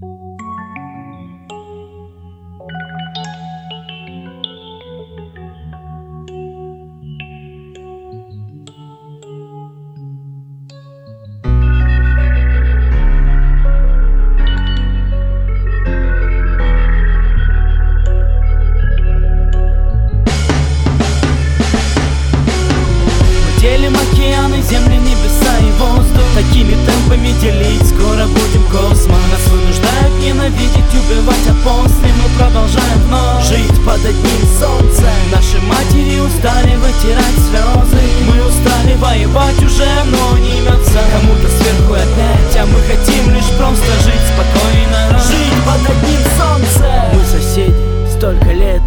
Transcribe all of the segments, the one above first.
Делим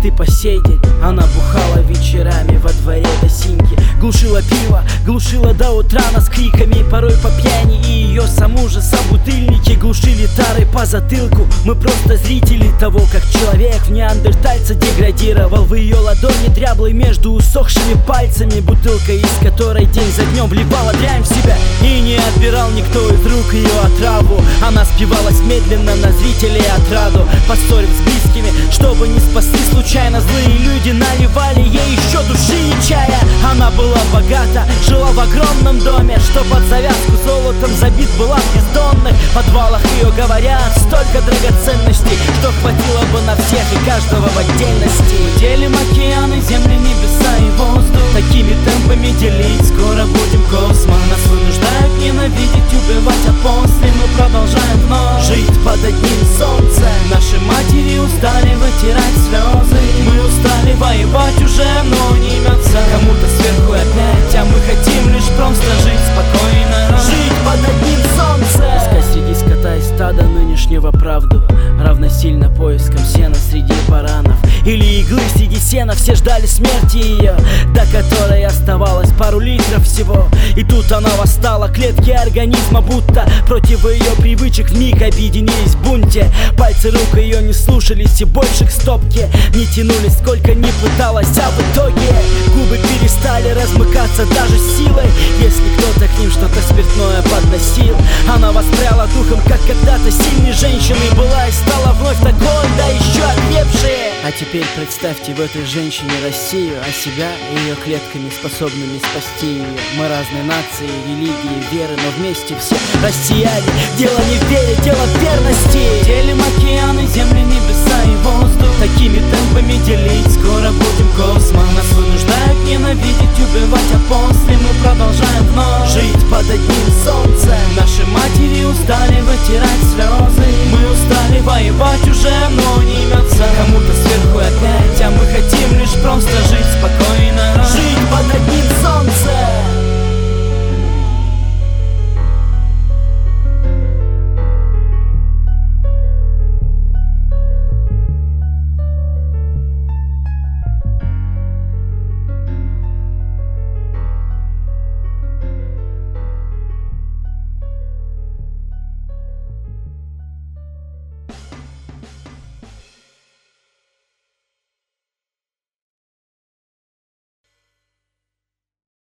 и по сей день Она бухала вечерами во дворе до синьки Глушила пиво, глушила до утра нас криками Порой по пьяни. И ее саму же собутыльники Глушили тарой по затылку. Мы просто зрители того, как человек в неандертальца деградировал. В ее ладони дряблой между усохшими пальцами Бутылка, из которой день за днем вливала дрянь в себя. И не отбирал никто из рук ее отраву. Она спивалась медленно на зрителей отраду. Поссорив с близкими, чтобы не спасти случайно Злые люди наливали ей еще души и чая. Она была богата, жила в огромном доме Что под завязку золотом забит была в бездонных подвалах. Ее говорят, столько драгоценностей Что хватило бы на всех и каждого в отдельности. Делим океаны, земли, небеса и воздух. Такими темпами делить скоро будем космос. Нас вынуждают ненавидеть, убивать, а после мы продолжаем вновь Жить под одним солнцем матери устали вытирать слезы. Мы устали воевать уже, но не имется. Кому-то сверху опять, а мы хотим лишь просто жить спокойно. Жить под одним солнцем. Искать среди скота и стада нынешнего правду. Равносильно поискам сена Все ждали смерти ее До которой оставалось пару литров всего. И тут она восстала Клетки организма будто Против ее привычек вмиг объединились в бунте. Пальцы рук ее не слушались И больше к стопке не тянулись Сколько ни пыталась, а в итоге Губы перестали размыкаться даже силой. Если кто-то к ним что-то спиртное подносил Она воспряла духом, как когда-то сильной женщиной была теперь представьте в этой женщине Россию А себя и ее клетками способными спасти ее Мы разные нации, религии, веры, но вместе все россияне. Дело не в вере, дело в верности. Делим океаны, земли, небеса и воздух. Такими темпами делить скоро будем космос устали вытирать слезы. Мы устали воевать уже, но не имется Кому-то сверху опять, а мы хотим